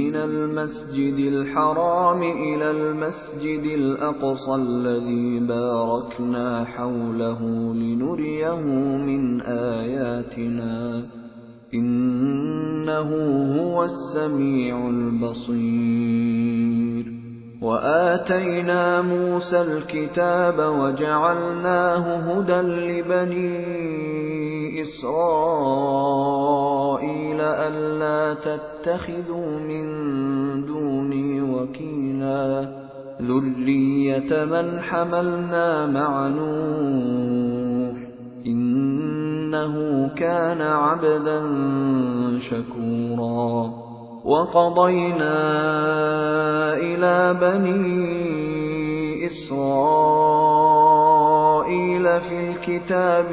من المسجد الحرام إلى المسجد الأقصى الذي باركنا حوله لنريه من آياتنا. إنه هو السميع البصير. وآتينا موسى الكتاب وجعلناه هدى لبني إسرائيل. ألا تتخذوا من دوني وكيلا. ذرية من حملنا مع نوح إنه كان عبدا شكورا. وقضينا إلى بني إسرائيل في الكتاب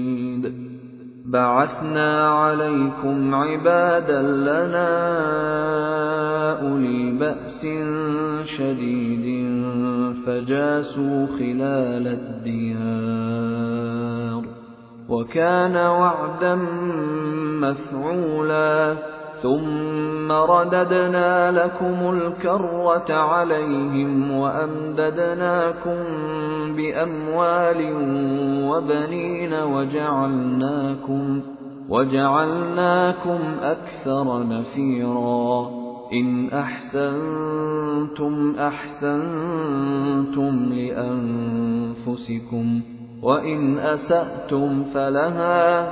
بعثنا عليكم عبادا لنا أولي بأس شديد فجاسوا خلال الديار وكان وعدا مفعولا ثم رددنا لكم الكرة عليهم وأمددناكم بأموال وبنين وجعلناكم وجعلناكم أكثر نفيرا. إن أحسنتم أحسنتم لأنفسكم وإن أسأتم فلها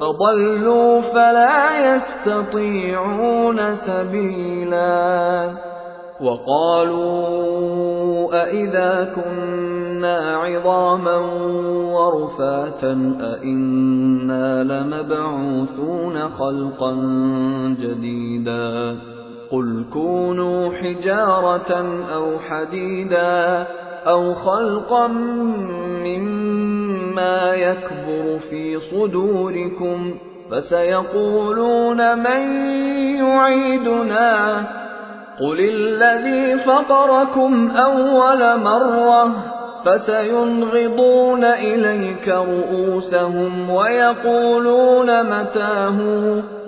فضلوا فلا يستطيعون سبيلا. وقالوا أإذا كنا عظاما ورفاتا أإنا لمبعوثون خلقا جديدا. قل كونوا حجارة أو حديدا أو خلقا مما مما يكبر في صدوركم فسيقولون من يعيدنا قل الذي فطركم أول مرة فسينغضون إليك رؤوسهم ويقولون متاه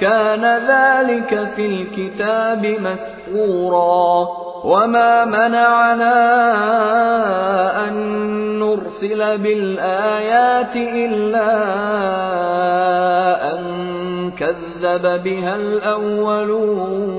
كان ذلك في الكتاب مسطورا. وما منعنا أن نرسل بالآيات إلا أن كذب بها الأولون.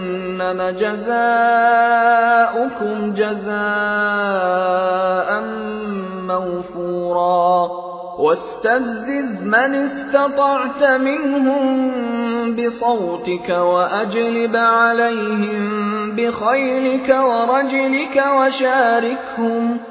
جزاؤكم جزاء موفورا. واستفزز من استطعت منهم بصوتك وأجلب عليهم بخيلك ورجلك وشاركهم.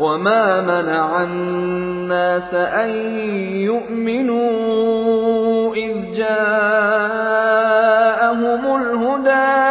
وما منع الناس أن يؤمنوا إذ جاءهم الهدى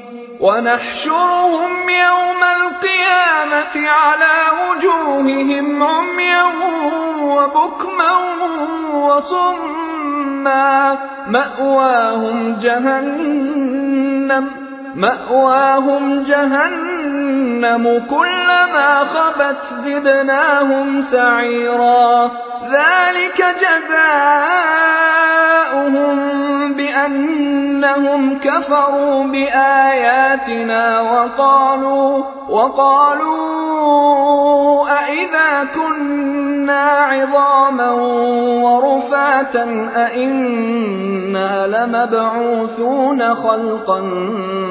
ونحشرهم يوم القيامة على وجوههم عميا وبكما وصما مأواهم جهنم مأواهم جهنم كلما خبت زدناهم سعيرا. ذلك جزاؤهم بأنهم كفروا بآياتنا وقالوا وقالوا أإذا كنا عظاما ورفاتا أإنا لمبعوثون خلقا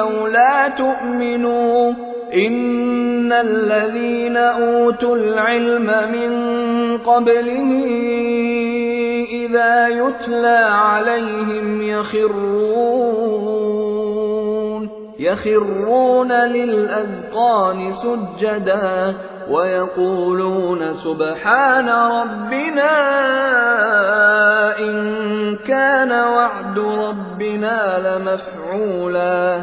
أو لا تؤمنوا إن الذين أوتوا العلم من قبله إذا يتلى عليهم يخرون يخرون للأذقان سجدا ويقولون سبحان ربنا إن كان وعد ربنا لمفعولا